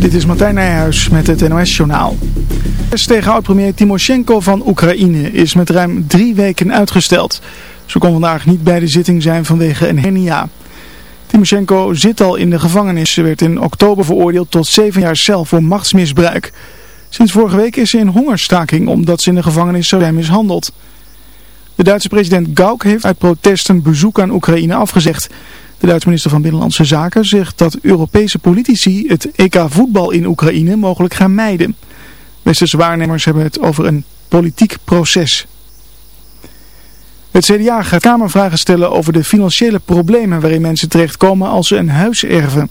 Dit is Martijn Nijhuis met het NOS-journaal. Tegen oud-premier Timoshenko van Oekraïne is met ruim drie weken uitgesteld. Ze kon vandaag niet bij de zitting zijn vanwege een hernia. Timoshenko zit al in de gevangenis. Ze werd in oktober veroordeeld tot zeven jaar cel voor machtsmisbruik. Sinds vorige week is ze in hongerstaking omdat ze in de gevangenis zou zijn mishandeld. De Duitse president Gauck heeft uit protest een bezoek aan Oekraïne afgezegd. De Duitse minister van Binnenlandse Zaken zegt dat Europese politici het EK voetbal in Oekraïne mogelijk gaan mijden. Westerse waarnemers hebben het over een politiek proces. Het CDA gaat Kamervragen stellen over de financiële problemen waarin mensen terechtkomen als ze een huis erven.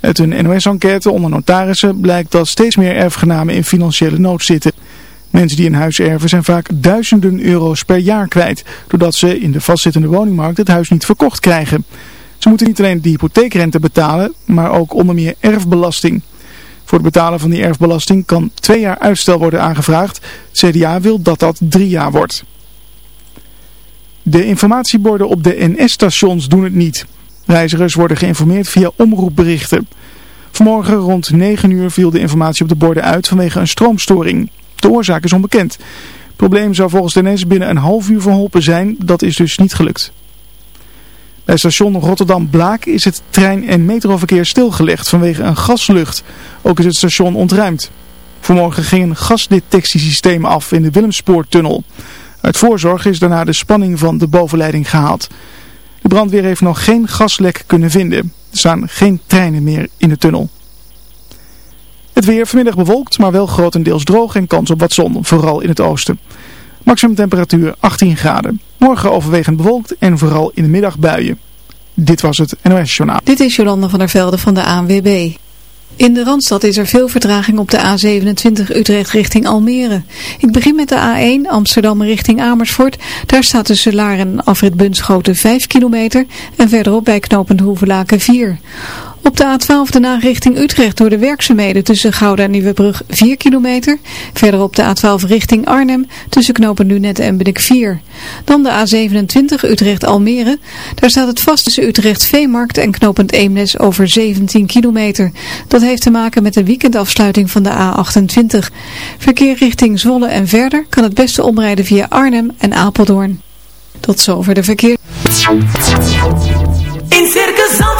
Uit een NOS-enquête onder notarissen blijkt dat steeds meer erfgenamen in financiële nood zitten. Mensen die een huis erven zijn vaak duizenden euro's per jaar kwijt, doordat ze in de vastzittende woningmarkt het huis niet verkocht krijgen. Ze moeten niet alleen de hypotheekrente betalen, maar ook onder meer erfbelasting. Voor het betalen van die erfbelasting kan twee jaar uitstel worden aangevraagd. CDA wil dat dat drie jaar wordt. De informatieborden op de NS-stations doen het niet. Reizigers worden geïnformeerd via omroepberichten. Vanmorgen rond 9 uur viel de informatie op de borden uit vanwege een stroomstoring. De oorzaak is onbekend. Het probleem zou volgens de NS binnen een half uur verholpen zijn. Dat is dus niet gelukt. Bij station Rotterdam-Blaak is het trein- en metroverkeer stilgelegd vanwege een gaslucht. Ook is het station ontruimd. Vanmorgen ging een gasdetectiesysteem af in de Willemspoortunnel. Uit voorzorg is daarna de spanning van de bovenleiding gehaald. De brandweer heeft nog geen gaslek kunnen vinden. Er staan geen treinen meer in de tunnel. Het weer vanmiddag bewolkt, maar wel grotendeels droog en kans op wat zon, vooral in het oosten. Maximum temperatuur 18 graden. Morgen overwegend bewolkt en vooral in de middag buien. Dit was het NOS Journaal. Dit is Jolanda van der Velde van de ANWB. In de Randstad is er veel vertraging op de A27 Utrecht richting Almere. Ik begin met de A1 Amsterdam richting Amersfoort. Daar staat tussen Laren en Afrit Bunschoten 5 kilometer en verderop bij knooppunt Hoevelaken 4. Op de A12 daarna richting Utrecht door de werkzaamheden tussen Gouda en Nieuwebrug 4 kilometer. Verder op de A12 richting Arnhem tussen knopen Lunetten en Benik 4. Dan de A27 Utrecht-Almere. Daar staat het vast tussen Utrecht-Veemarkt en knopend Eemnes over 17 kilometer. Dat heeft te maken met de weekendafsluiting van de A28. Verkeer richting Zwolle en verder kan het beste omrijden via Arnhem en Apeldoorn. Tot zover de verkeer.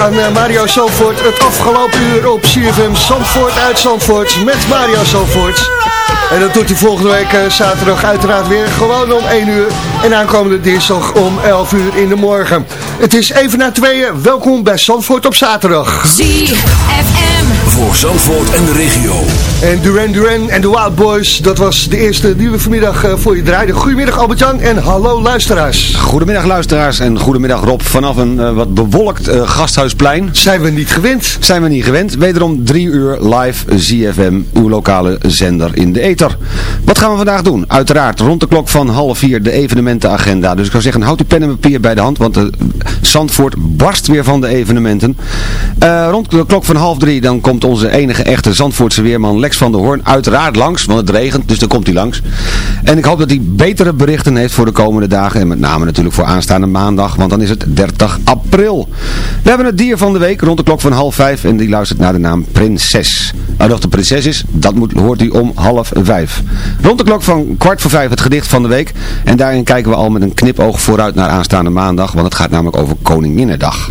Aan eh, Mario Zandvoort. Het afgelopen uur op CFM Zandvoort uit Zandvoort met Mario Zandvoort. En dat doet hij volgende week eh, zaterdag uiteraard weer gewoon om 1 uur. En aankomende dinsdag om 11 uur in de morgen. Het is even na tweeën. Welkom bij Zandvoort op zaterdag. Voor Zandvoort en de regio. En Duran Duran en de Wild Boys, dat was de eerste die we vanmiddag eh, voor je draaiden. Goedemiddag Albert-Jan en hallo luisteraars. Goedemiddag luisteraars en goedemiddag Rob vanaf een eh, wat bewolkt eh, gasthuisplein. Zijn we niet gewend? Zijn we niet gewend. Wederom drie uur live ZFM, uw lokale zender in de ether. Wat gaan we vandaag doen? Uiteraard rond de klok van half vier de evenementenagenda. Dus ik zou zeggen, houd uw pen en papier bij de hand, want de Zandvoort barst weer van de evenementen. Eh, rond de klok van half drie dan komt onze enige echte Zandvoortse weerman Lex van der Hoorn uiteraard langs, want het regent, dus dan komt hij langs. En ik hoop dat hij betere berichten heeft voor de komende dagen en met name natuurlijk voor aanstaande maandag, want dan is het 30 april. We hebben het dier van de week rond de klok van half vijf en die luistert naar de naam Prinses. Nou, of de prinses is, dat moet, hoort u om half vijf. Rond de klok van kwart voor vijf het gedicht van de week en daarin kijken we al met een knipoog vooruit naar aanstaande maandag, want het gaat namelijk over Koninginnedag.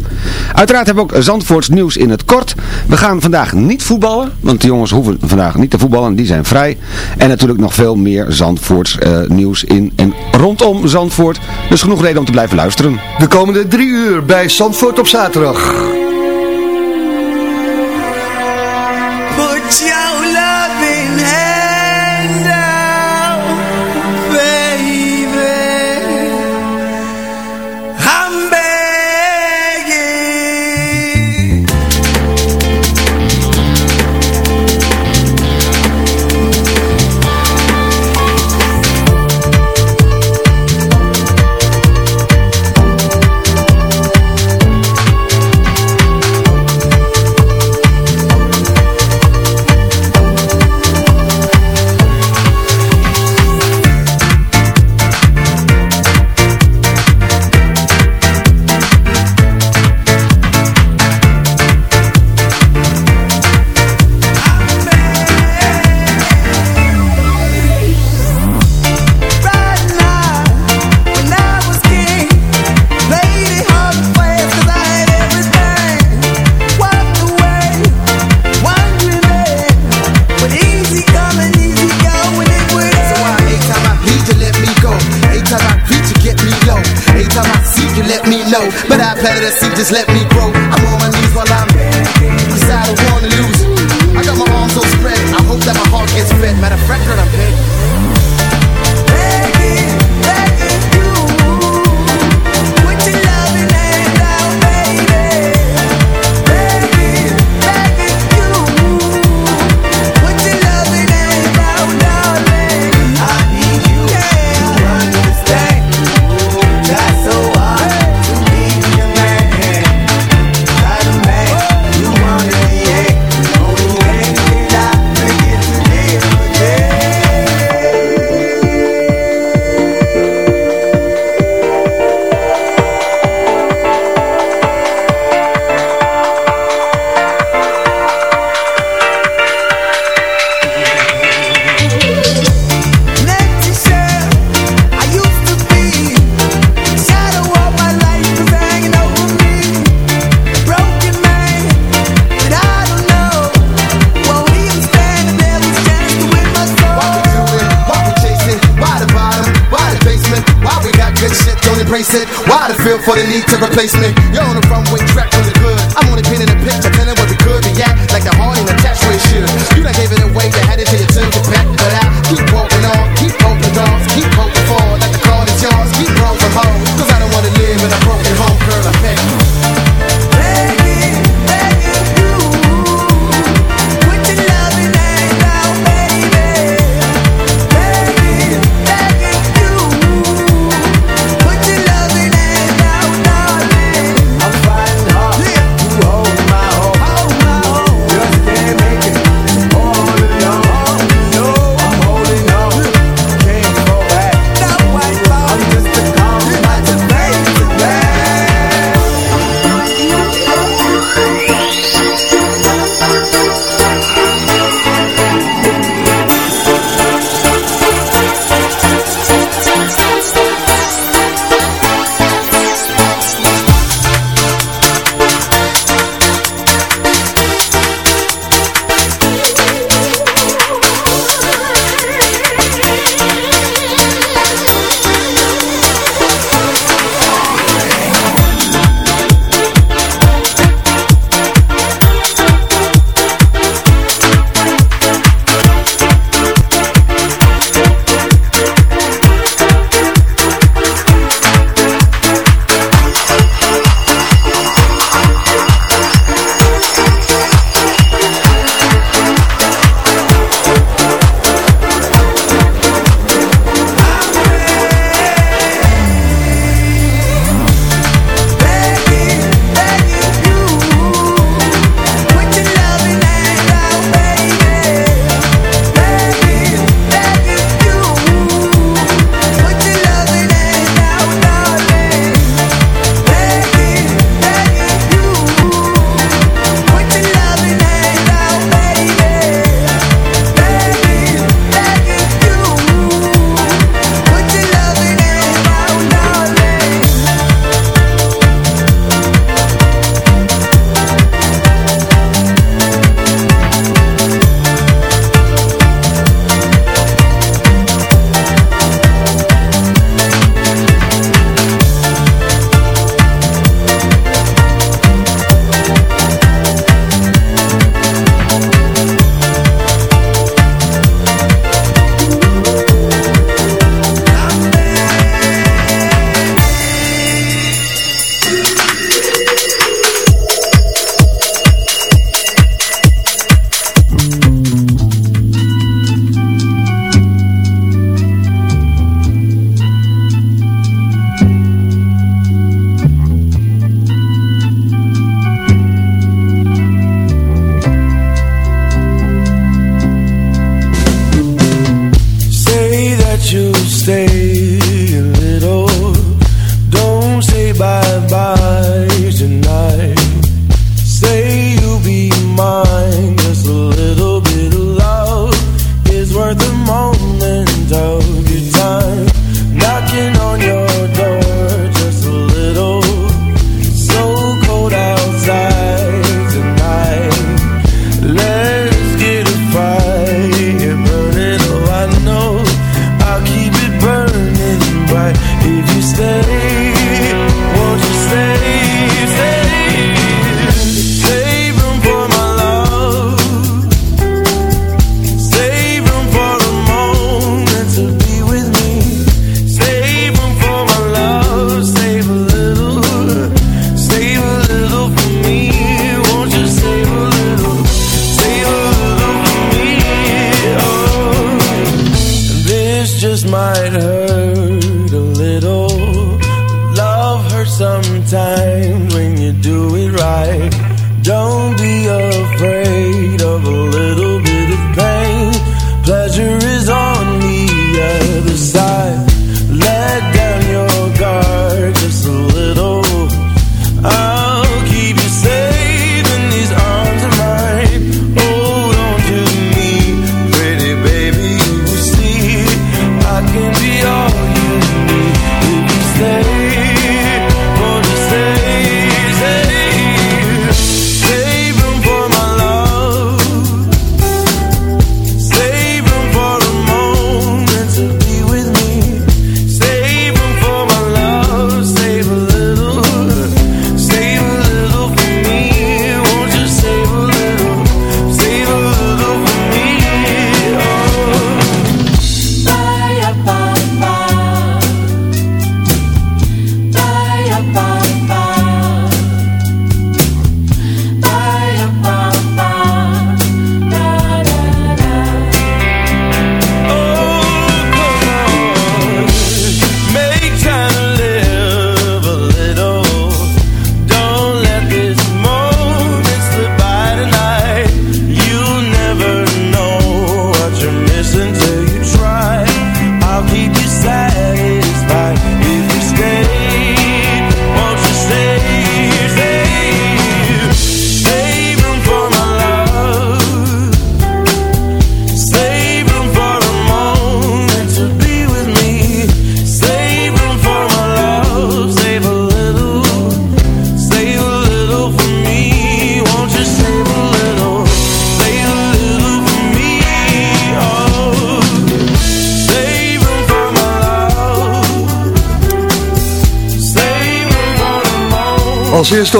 Uiteraard hebben we ook Zandvoorts nieuws in het kort. We gaan vandaag niet voetballen, want de jongens hoeven vandaag niet te voetballen, die zijn vrij. En natuurlijk nog veel meer Zandvoorts eh, nieuws in en rondom Zandvoort. Dus genoeg reden om te blijven luisteren. De komende drie uur bij Zandvoort op zaterdag.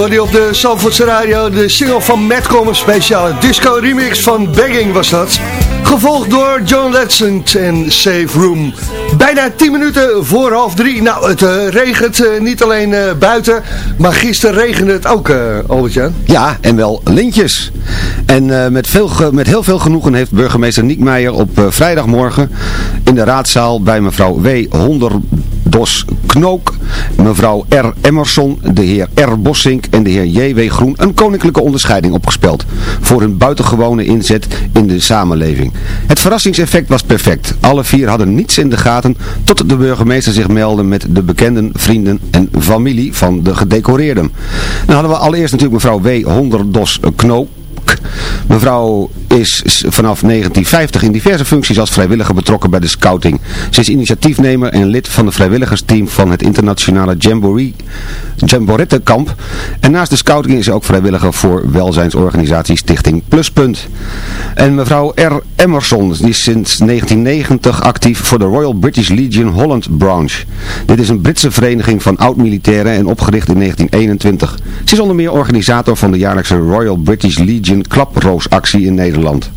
Hoorde op de Zandvoortse Radio de single van Madcom, een speciale disco remix van Begging was dat. Gevolgd door John Legend en Save Room. Bijna 10 minuten voor half drie. Nou, het eh, regent eh, niet alleen eh, buiten, maar gisteren regende het ook, Albert-Jan. Ja, en wel lintjes. En met, veel met heel veel genoegen heeft burgemeester Niek Meijer op vrijdagmorgen in de raadzaal bij mevrouw W. Honderdos Knook, mevrouw R. Emerson, de heer R. Bossink en de heer J.W. Groen een koninklijke onderscheiding opgespeld voor hun buitengewone inzet in de samenleving. Het verrassingseffect was perfect. Alle vier hadden niets in de gaten tot de burgemeester zich meldde met de bekenden, vrienden en familie van de gedecoreerden. Dan hadden we allereerst natuurlijk mevrouw W. Honderdos Knook. Mevrouw is vanaf 1950 in diverse functies als vrijwilliger betrokken bij de scouting. Ze is initiatiefnemer en lid van het vrijwilligersteam van het internationale Jamboree, Jamborettekamp. En naast de scouting is ze ook vrijwilliger voor welzijnsorganisatie Stichting Pluspunt. En mevrouw R. Emerson die is sinds 1990 actief voor de Royal British Legion Holland Branch. Dit is een Britse vereniging van oud-militairen en opgericht in 1921. Ze is onder meer organisator van de jaarlijkse Royal British Legion klaproosactie in Nederland.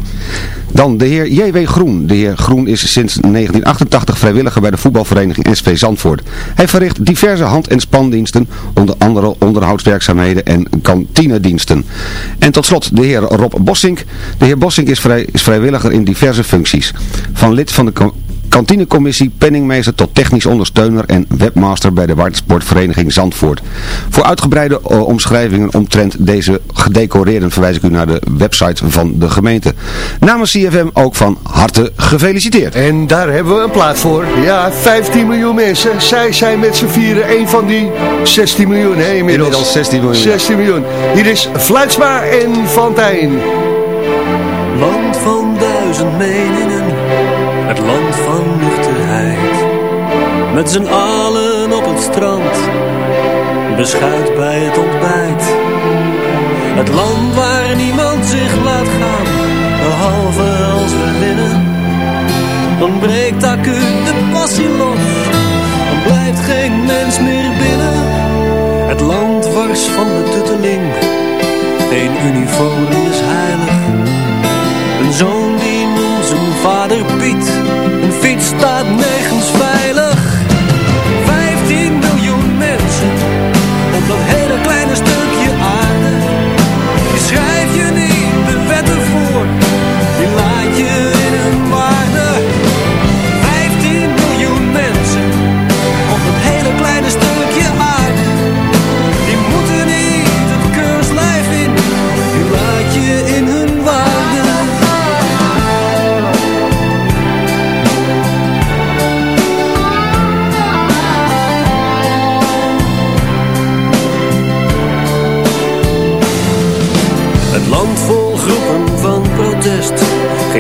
Dan de heer J.W. Groen. De heer Groen is sinds 1988 vrijwilliger bij de voetbalvereniging SV Zandvoort. Hij verricht diverse hand- en spandiensten, onder andere onderhoudswerkzaamheden en kantinediensten. En tot slot de heer Rob Bossink. De heer Bossink is, vrij, is vrijwilliger in diverse functies. Van lid van de kantinecommissie, penningmeester tot technisch ondersteuner en webmaster bij de watersportvereniging Zandvoort. Voor uitgebreide eh, omschrijvingen omtrent deze gedecoreerden verwijs ik u naar de website van de gemeente. Namens CFM ook van harte gefeliciteerd. En daar hebben we een plaat voor. Ja, 15 miljoen mensen. Zij zijn met z'n vieren een van die 16 miljoen, hè, inmiddels. Inmiddels 16 miljoen. 16 miljoen. Hier is Fluitsma en Fantijn. Land van duizend meningen, het land van nuchterheid. Met z'n allen op het strand, beschuit bij het ontbijt. Het land waar niemand zich laat gaan, behalve als we winnen. Dan breekt acuut de passie los, dan blijft geen mens meer binnen. Het land wars van de tutteling, geen uniform is heilig. Een zoon die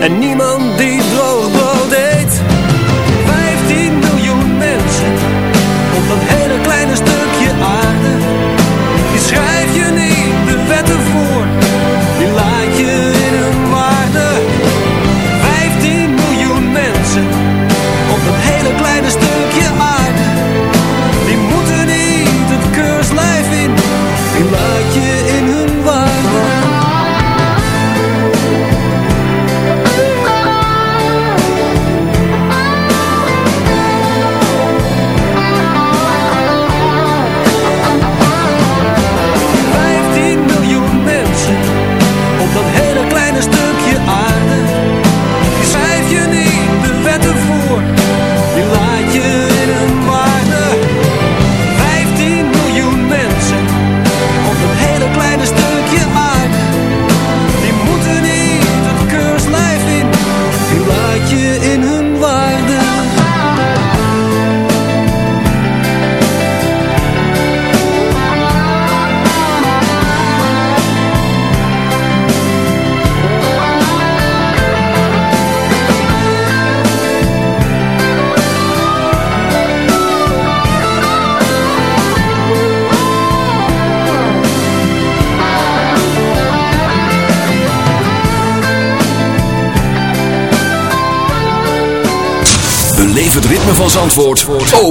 en niemand die droog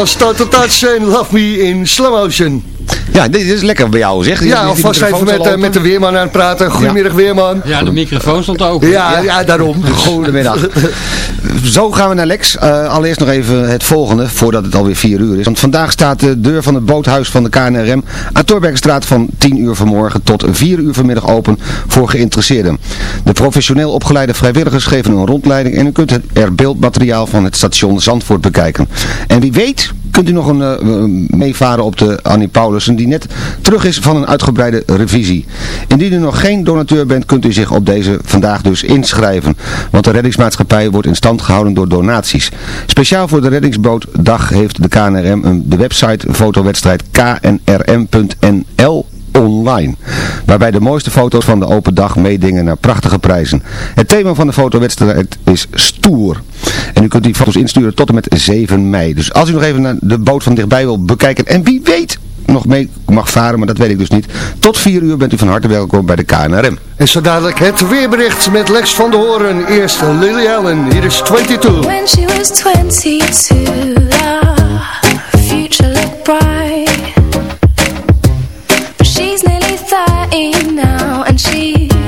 was Total Touch en Love Me in Slow Motion. Ja, dit is lekker bij jou zeg. Ja, alvast even met, uh, met de weerman aan het praten. Goedemiddag ja. weerman. Ja, de microfoon stond open. Ja, ja. ja daarom. Goedemiddag. Zo gaan we naar Lex. Uh, allereerst nog even het volgende, voordat het alweer 4 uur is. Want vandaag staat de deur van het boothuis van de KNRM aan Torbergstraat van 10 uur vanmorgen tot 4 uur vanmiddag open voor geïnteresseerden. De professioneel opgeleide vrijwilligers geven een rondleiding en u kunt er beeldmateriaal van het station Zandvoort bekijken. En wie weet kunt u nog een, uh, meevaren op de Annie Paulussen die net terug is van een uitgebreide revisie. Indien u nog geen donateur bent kunt u zich op deze vandaag dus inschrijven. Want de reddingsmaatschappij wordt in stand gehouden door donaties. Speciaal voor de reddingsbootdag heeft de KNRM een, de website fotowedstrijd knrm.nl online. Waarbij de mooiste foto's van de open dag meedingen naar prachtige prijzen. Het thema van de fotowedstrijd is stoer. En u kunt die foto's insturen tot en met 7 mei. Dus als u nog even naar de boot van dichtbij wil bekijken en wie weet nog mee mag varen, maar dat weet ik dus niet. Tot 4 uur bent u van harte welkom bij de KNRM. En zo dadelijk het weerbericht met Lex van der Hoorn. Eerst Lily Allen, hier is 22. When she was 22, the future looked bright. in now and she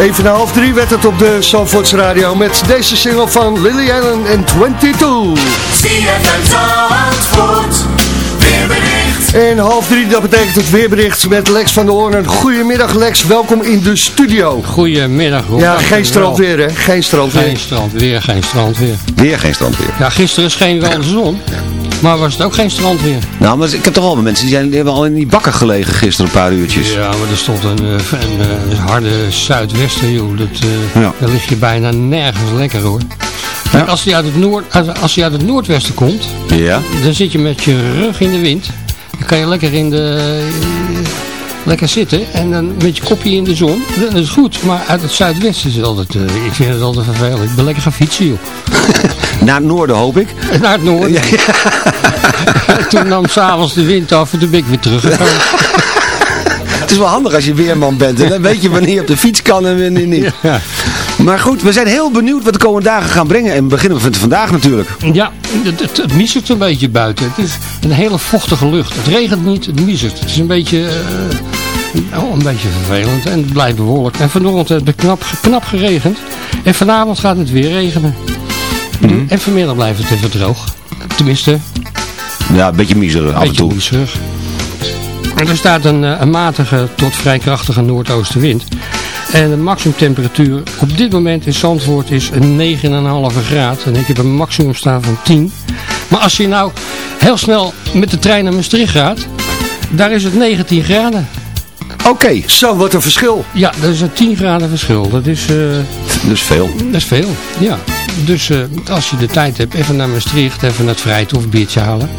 Even na half drie werd het op de Zandvoorts Radio met deze single van Lily Allen en 22. ZFM Zandvoort, weerbericht. En half drie, dat betekent het weerbericht met Lex van der Hoorn. Goedemiddag Lex, welkom in de studio. Goedemiddag. Rob. Ja, geen strandweer hè? Geen strandweer. Geen strandweer, geen strandweer. Weer geen strandweer. Ja, gisteren scheen wel de zon, maar was het ook geen strandweer. Nou, maar ik heb toch wel mensen die, zijn, die hebben al in die bakken gelegen gisteren een paar uurtjes. Ja, maar er stond een, eh, een, eh, harde zuidwesten, joh. Dat, Ja. Daar lig je bijna nergens lekker, hoor. Kijk, als hij uit het, noord, als hij uit het noordwesten komt, Ja. dan zit je met je rug in de wind. Dan kan je lekker in de... Lekker zitten en dan met je kopje in de zon. Dat is goed, maar uit het zuidwesten is het altijd... eh, ik vind het altijd vervelend. Ik ben lekker gaan fietsen, joh. Naar het noorden hoop ik. Naar het noorden. toen nam s'avonds de wind af en toen ben ik weer teruggekomen. Het is wel handig als je weerman bent. En dan weet je wanneer je op de fiets kan en wanneer niet. Ja. Maar goed, we zijn heel benieuwd wat de komende dagen gaan brengen. En beginnen we van vandaag natuurlijk. Ja, het, het, het miezert een beetje buiten. Het is een hele vochtige lucht. Het regent niet, het miezert. Het is een beetje, oh, een beetje vervelend en het blijft bewolkt. En vanochtend heeft het knap, knap geregend. En vanavond gaat het weer regenen. En vanmiddag blijft het even droog. Tenminste, Ja, een beetje miserig af en toe. miserig. En er staat een, eh, een matige tot vrij krachtige noordoostenwind. En de maximumtemperatuur op dit moment in Zandvoort is een 9,5 graad. En ik heb een maximum staan van 10. Maar als je nou heel snel met de trein naar Maastricht gaat, daar is het 19 graden. Oké. Zo, wat een verschil. Ja, dat is een 10 graden verschil. Dat is, eh, Dus veel. dat is veel, ja. Dus eh, als je de tijd hebt, even naar Maastricht, even naar het Vrijt of een biertje halen.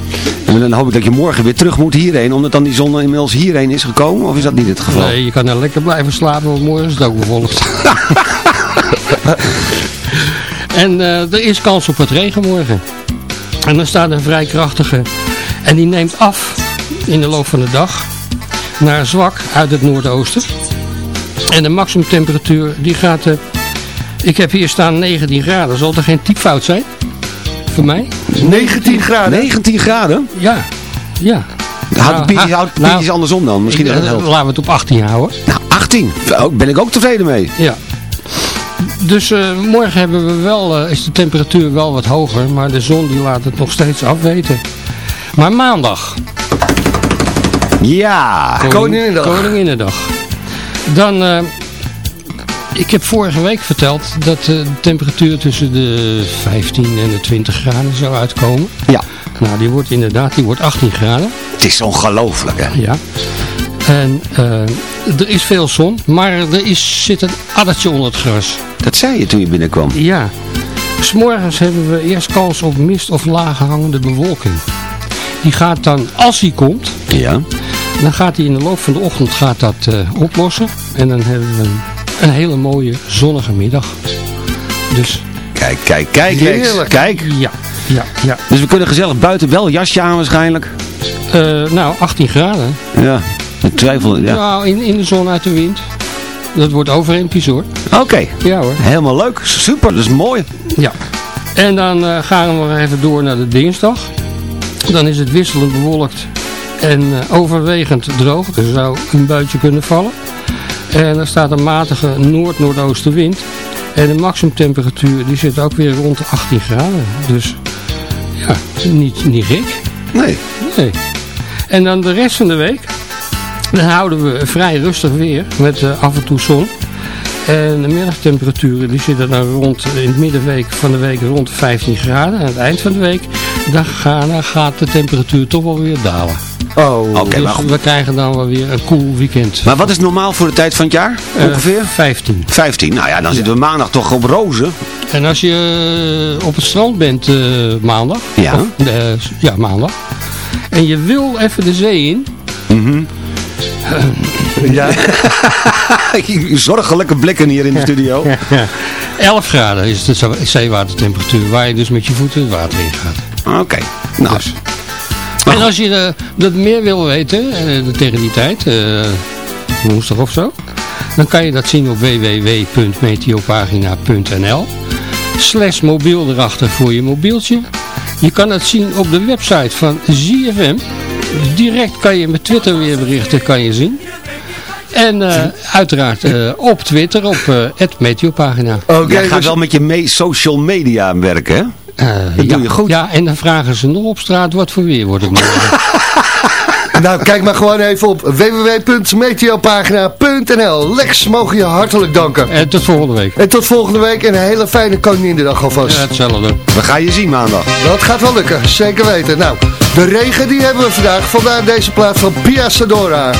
En dan hoop ik dat je morgen weer terug moet hierheen, omdat dan die zon inmiddels hierheen is gekomen. Of is dat niet het geval? Nee, je kan er lekker blijven slapen, want morgen is het ook bevolkt. en eh, er is kans op het regen morgen. En dan staat een vrij krachtige. En die neemt af in de loop van de dag naar zwak uit het noordoosten. En de maximumtemperatuur die gaat... eh, ik heb hier staan 19 graden. Zal er geen typfout zijn? Voor mij? 19 graden? 19 graden? Ja, ja. Houd de Nou, houd de nou, piertjes andersom dan. Misschien ik, dat het eh, helpt. Laten we het op 18 houden. Nou, 18. Oh, ben ik ook tevreden mee. Ja. Dus eh, morgen hebben we wel, eh, is de temperatuur wel wat hoger, maar de zon die laat het nog steeds afweten. Maar maandag, Ja. Koninginnedag. Koninginnedag. Dan, eh, ik heb vorige week verteld dat de temperatuur tussen de 15 en de 20 graden zou uitkomen. Ja. Nou, die wordt inderdaad, die wordt 18 graden. Het is ongelooflijk, hè? Ja. En eh, er is veel zon, maar er is, zit een addertje onder het gras. Dat zei je toen je binnenkwam. Ja. S'morgens hebben we eerst kans op mist of lage hangende bewolking. Die gaat dan, als die komt, Ja. dan gaat die in de loop van de ochtend gaat dat eh, oplossen. En dan hebben we een, hele mooie zonnige middag. Dus Kijk, kijk, kijk, Lex. Heerlijk. Kijk. ja, ja, ja. Dus we kunnen gezellig buiten wel jasje aan waarschijnlijk. Eh, nou, 18 graden. Ja. Ik twijfel, ja. Nou, in, in de zon uit de wind. Dat wordt overhemdjes hoor. Oké. Ja hoor. Helemaal leuk. Super. Dat is mooi. Ja. En dan eh, gaan we even door naar de dinsdag. Dan is het wisselend bewolkt en eh, overwegend droog. Er zou een buitje kunnen vallen. En er staat een matige noord-noordoostenwind. En de maximumtemperatuur die zit ook weer rond de 18 graden. Dus ja, niet, niet gek. Nee. Nee. En dan de rest van de week. Dan houden we vrij rustig weer. Met eh, af en toe zon. En de middagtemperaturen die zitten dan rond in het middenweek van de week rond de 15 graden. En aan het eind van de week dan, gaat de temperatuur toch wel weer dalen. Oh. Oké, dus maar goed. we krijgen dan wel weer een koel weekend. Maar wat is normaal voor de tijd van het jaar? Eh, Ongeveer? 15. 15. Nou ja, dan zitten we maandag toch op rozen. En als je eh, op het strand bent eh, maandag. Ja. of, ja, maandag. En je wil even de zee in. Mhm. Ja. Zorgelijke blikken hier in de studio. 11 graden is de zo- zeewatertemperatuur. Waar je dus met je voeten het water in gaat. Oké. Nou, En als je eh, dat meer wil weten, eh, tegen die tijd, eh, woensdag of zo, dan kan je dat zien op www.meteopagina.nl slash mobiel erachter voor je mobieltje. Je kan het zien op de website van ZFM. Direct kan je met Twitter weerberichten kan je zien. En eh, uiteraard eh, op Twitter op het Meteopagina. Oké, jij gaat dus- wel met je me social media werken, hè? Eh, Dat ja, doe je goed. Ja, en dan vragen ze nog op straat wat voor weer wordt het morgen. Nou, kijk maar gewoon even op www.meteopagina.nl. Lex, mogen je hartelijk danken. En tot volgende week. En tot volgende week en een hele fijne Koninginnedag alvast. Ja, hetzelfde. We gaan je zien maandag. Dat gaat wel lukken, zeker weten. Nou, de regen die hebben we vandaag. Vandaar deze plaat van Pia Sadora.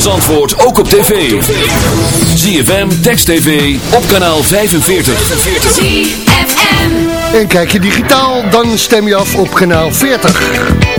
Van Zandvoort ook op tv. ZFM, Text TV, op kanaal 45. ZFM. En kijk je digitaal, dan stem je af op kanaal 40.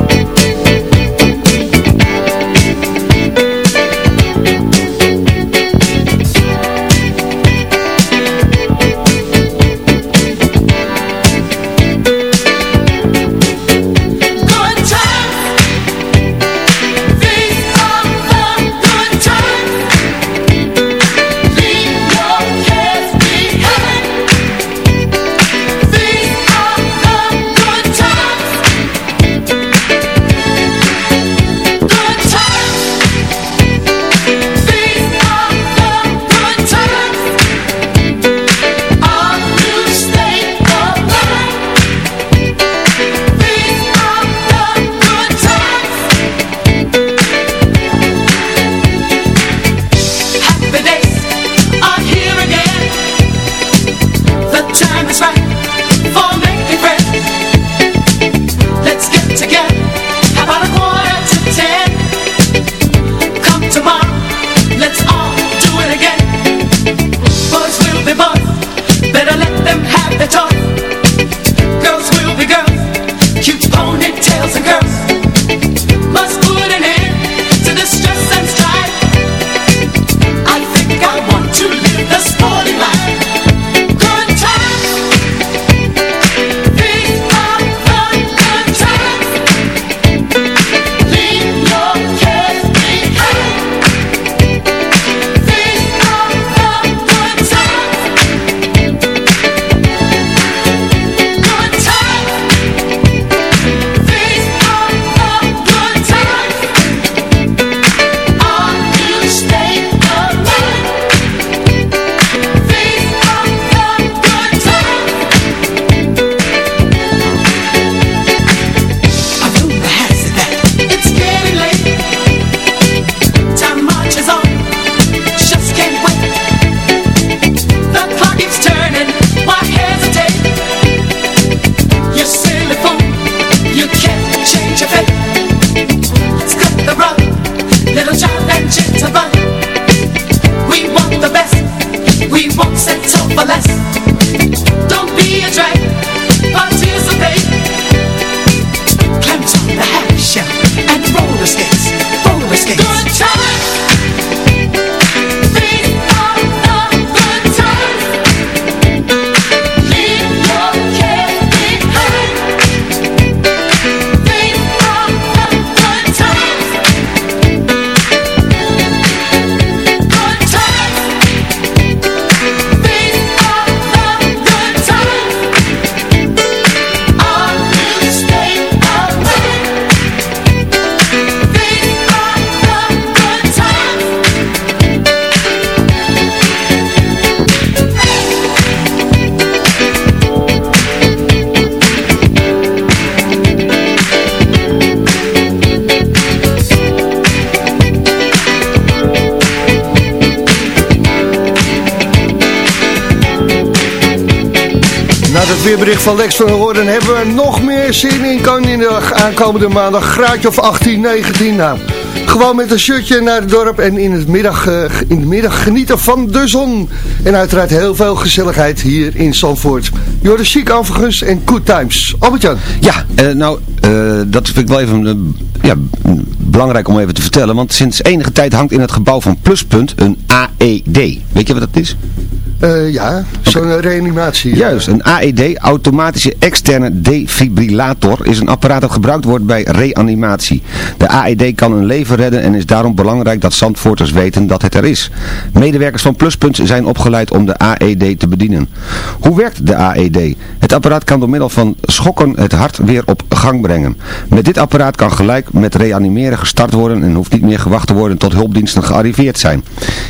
Van Lex van Hoorn hebben we nog meer zin in Koninginnedag aankomende maandag. Graadje of 18, 19. Nou, gewoon met een shirtje naar het dorp en in, het middag, eh, in de middag genieten van de zon. En uiteraard heel veel gezelligheid hier in Zandvoort. Joris Chic overigens en Good Times. Albert-Jan. Ja, eh, nou, eh, dat vind ik wel even ja, belangrijk om even te vertellen. Want sinds enige tijd hangt in het gebouw van Pluspunt een AED. Weet je wat dat is? Eh, ja, zo'n reanimatie. Juist, een AED, automatische externe defibrillator, is een apparaat dat gebruikt wordt bij reanimatie. De AED kan een leven redden en is daarom belangrijk dat Zandvoorters weten dat het er is. Medewerkers van Pluspunt zijn opgeleid om de AED te bedienen. Hoe werkt de AED? Het apparaat kan door middel van schokken het hart weer op gang brengen. Met dit apparaat kan gelijk met reanimeren gestart worden en hoeft niet meer gewacht te worden tot hulpdiensten gearriveerd zijn.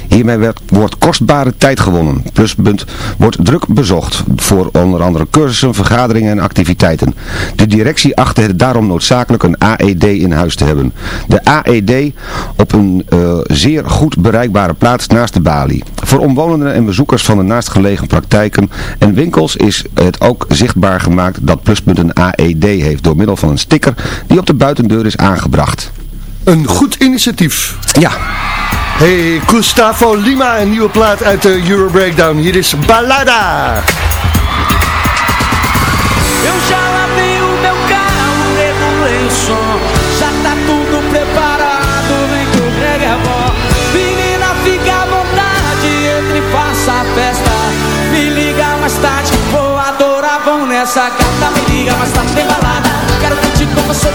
Hiermee wordt kostbare tijd gewonnen pluspunt wordt druk bezocht voor onder andere cursussen, vergaderingen en activiteiten. De directie achtte het daarom noodzakelijk een AED in huis te hebben. De AED op een eh, zeer goed bereikbare plaats naast de balie. Voor omwonenden en bezoekers van de naastgelegen praktijken en winkels is het ook zichtbaar gemaakt dat pluspunt een AED heeft door middel van een sticker die op de buitendeur is aangebracht. Een goed initiatief. Ja. Hey, Gustavo Lima, een nieuwe plaat uit de Euro Breakdown. Hier is Balada. Eu já lavei o meu carro, regulei o som. Já tá tudo preparado, vem que o greg é bom. Menina, fica à vontade, entre e faça a festa. Me liga mais tarde, vou adorar, vão nessa gata. Me liga mais tarde, tem balada. Quero curtir com você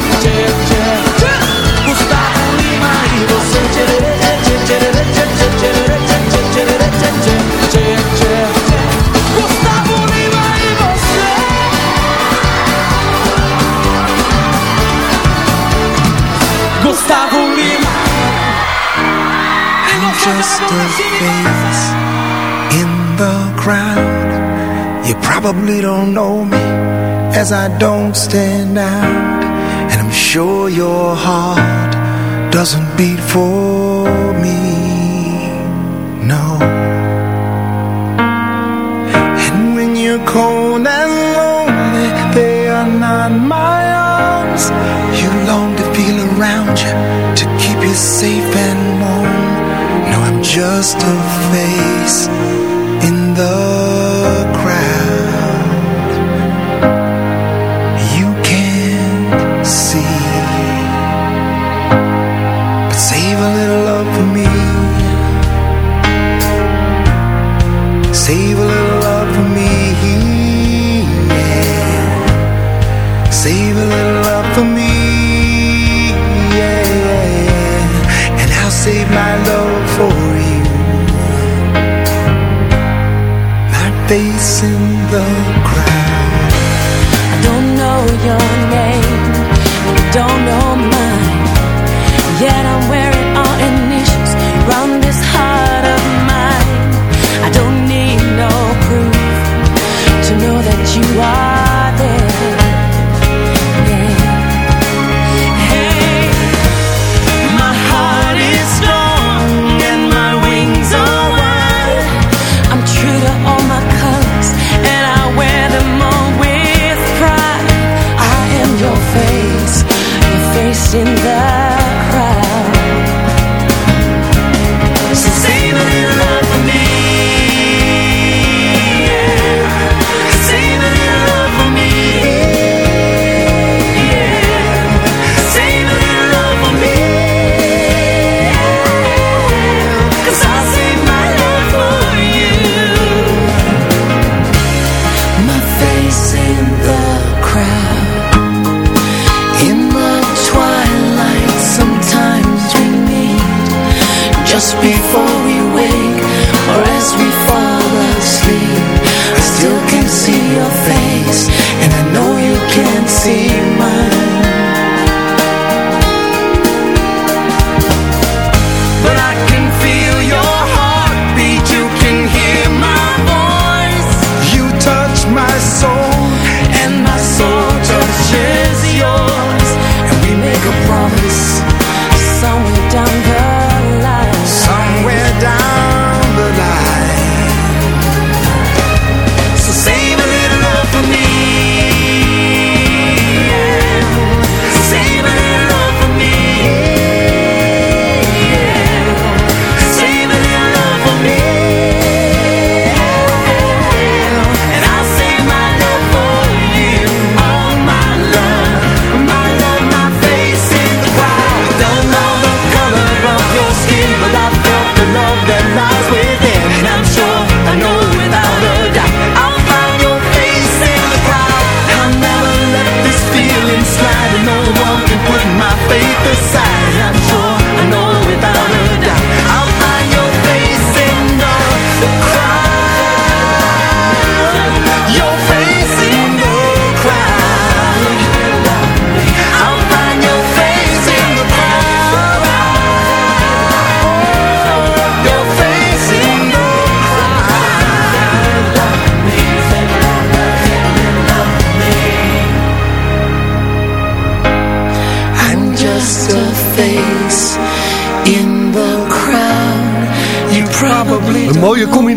just a face in the crowd. You probably don't know me as I don't stand out. And I'm sure your heart doesn't beat for me, no. And when you're cold and lonely, they are not my arms. You long to feel around you, to keep you safe just a face.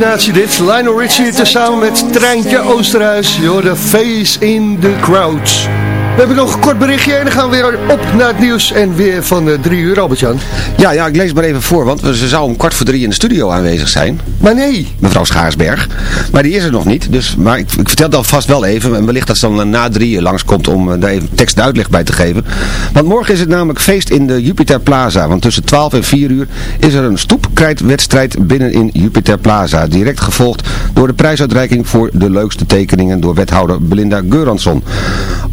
Combinatie dit. Lionel Richie tezamen met Treintje Oosterhuis. You're face in the crowd. We hebben nog een kort berichtje en dan gaan we weer op naar het nieuws en weer van eh, drie uur, Albert-Jan. Ja, ja, ik lees maar even voor, want ze zou om kwart voor drie in de studio aanwezig zijn. Maar nee. Mevrouw Schaarsberg. Maar die is er nog niet, dus, maar ik, ik vertel dat vast wel even. En wellicht dat ze dan eh, na drie uur langskomt om uh, daar even tekst en uitleg bij te geven. Want morgen is het namelijk feest in de Jupiter Plaza. Want tussen 12 en 4 uur is er een stoepkrijtwedstrijd binnen in Jupiter Plaza. Direct gevolgd door de prijsuitreiking voor de leukste tekeningen door wethouder Belinda Geuransson.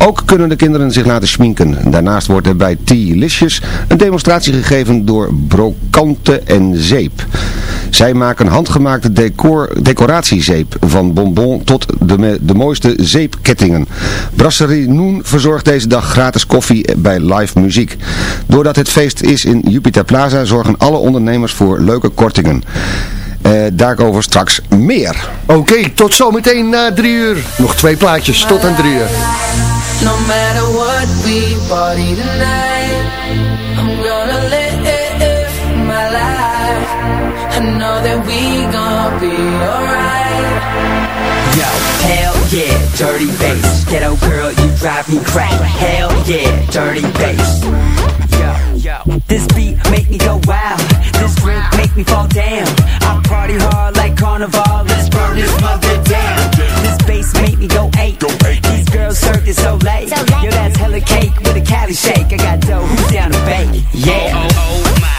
Ook kunnen de kinderen zich laten schminken. Daarnaast wordt er bij T-Licious een demonstratie gegeven door Brokante en Zeep. Zij maken handgemaakte decor, decoratiezeep van bonbon tot de, de mooiste zeepkettingen. Brasserie Noen verzorgt deze dag gratis koffie bij live muziek. Doordat het feest is in Jupiter Plaza zorgen alle ondernemers voor leuke kortingen. Uh, daarover straks meer. Oké, okay, tot zometeen na drie uur. Nog twee plaatjes, tot aan drie uur. No matter what we party tonight I'm gonna live my life. I know that we gonna be alright. Yo, hell yeah, dirty bass. Ghetto girl, you drive me crazy. Hell yeah, dirty bass This beat make me go wild. This drink make me fall down. I party hard like carnival. Let's burn this mother down. This bass make me go eight These girls served it so late. Yo, that's hella cake with a Cali shake. I got dough, who's down to bake? Yeah. Oh, oh, oh my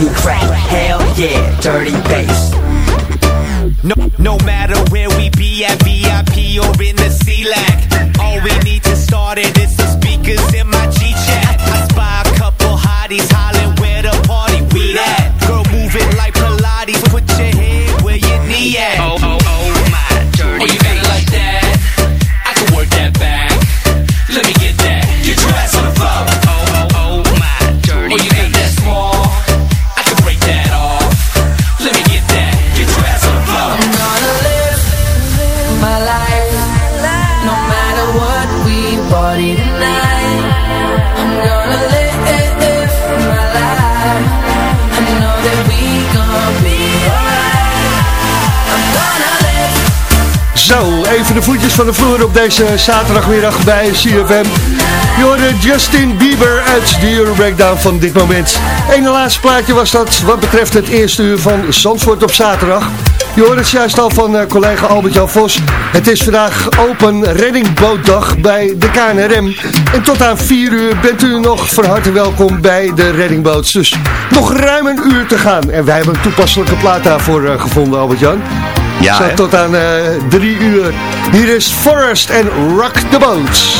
and crack. Hell yeah, dirty bass. No, no matter where we be at VIP or in the C-LAC, all we need to start it is the speakers in my voetjes van de vloer op deze zaterdagmiddag bij CFM. Je eh, Justin Bieber uit de Euro Breakdown van dit moment. En het laatste plaatje was dat wat betreft het eerste uur van Zandvoort op zaterdag. Je hoort het juist al van eh, collega Albert-Jan Vos. Het is vandaag open reddingbootdag bij de KNRM. En tot aan 4 uur bent u nog van harte welkom bij de reddingboots. Dus nog ruim een uur te gaan. En wij hebben een toepasselijke plaat daarvoor eh, gevonden, Albert-Jan. Zo tot aan eh, drie uur. Hier is Forrest en Rock the boats.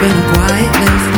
been a quiet life